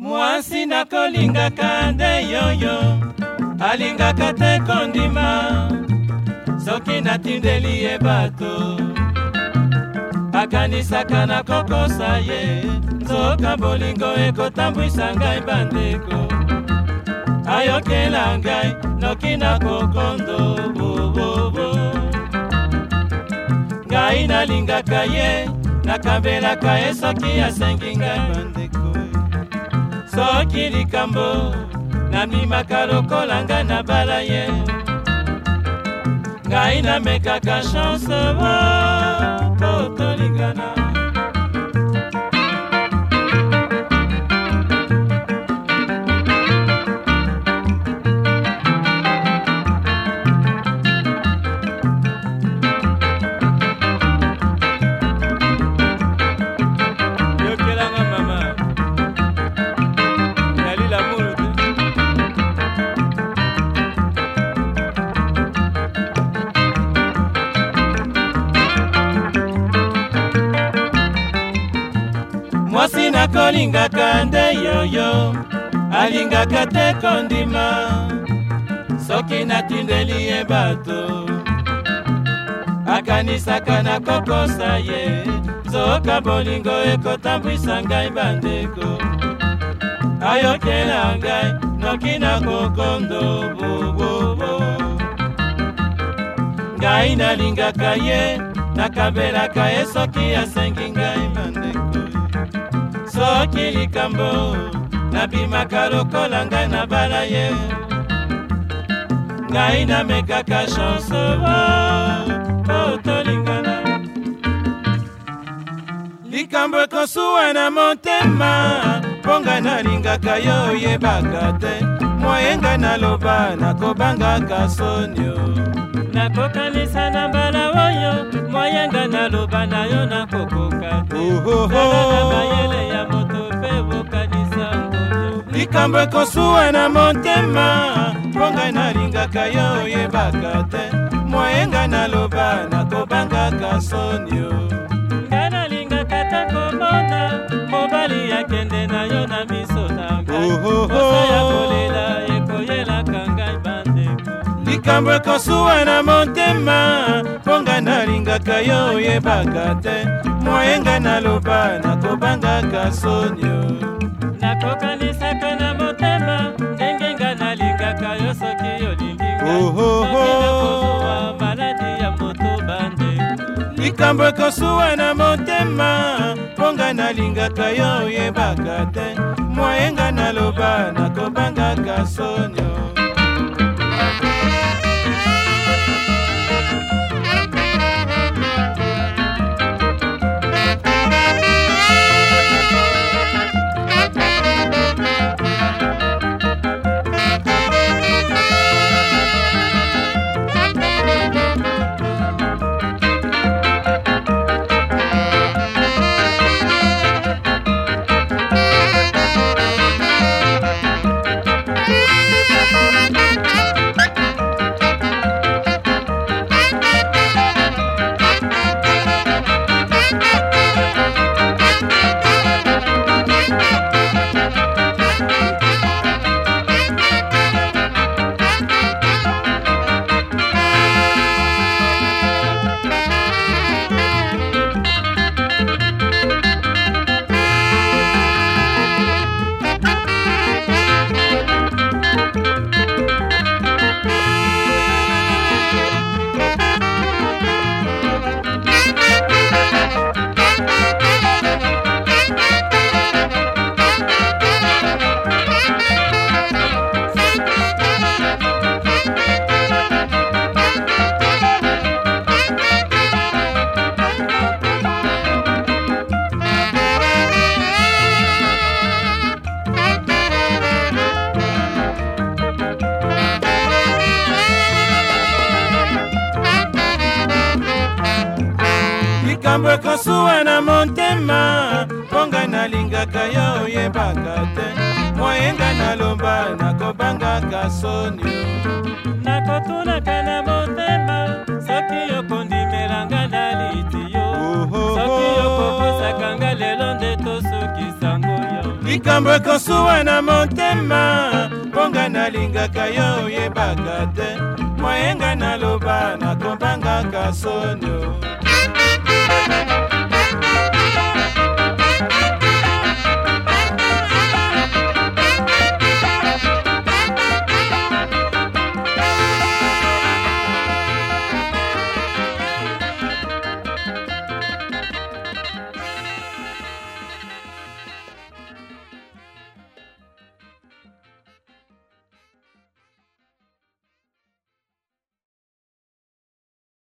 mwasi nakolingaka nde yoyo alingaka te kondima soki natindeli ye bato akanisaka na kokosa ye nzoka bolingo ekotambwisa ngai bandeko ayokela ngai noki na kokondo bobobo ngai nalingaka ye nakabelaka ye soki asengi ngai bandeko soki likambo namimaka lokola ngai na bala ye ngai namekaka chanse po oh, oh, tolingana nakolingaka nde yoyo alingaka te kondima soki natindeli ye bato akanisaka nakokosa ye zoka bolingo ekotambwisa ngai bandeko ayokela ngai noki nakokondo bobobo ngai nalingaka ye nakabelaka ye soki asengi ngai bandeko soki likambo nabimaka lokola ngai na bala ye ngai namekaka chanse po oh, oh, tolingana likambo ekosuwa na motema mponga nalingaka yo oyebaka te moyenga naloba nakobangaka sonio nakokanisa na mbala oyo moyenga naloba na yo nakokoka te oh, makambo ekosuwa na motema mpo ngai nalingaka yo oyebaka te moyenga naloba nakobangaka sonio ngai nalingaka ta komona mobali akende na yo na miso na ngaiya oh, oh, oh. kolela ekoyelaka ngai bandeko likambo ekosuwa na motema mpo ngai nalingaka yo oyebaka te moyenga naloba nakobangaka sonio tokanisaka na motema ndenge nga nalingaka yo soki olingingaokilokozwa maladi ya moto bande likambo ekosuwa na motema mponga nalingaka yo oyebaka te mwayenga naloba nakobangaka sonio makambo ekosuwa na motema mponga nalingaka yo oyebaka te moyenga naloba nakobangaka soni nakotunaka na motema soki okondimelanga na litiyo soki okokosakanga lelo nde tosukisango yo likambo ekosuwa na motema mponga nalingaka yo oyebaka te moyenga naloba nakombangaka soni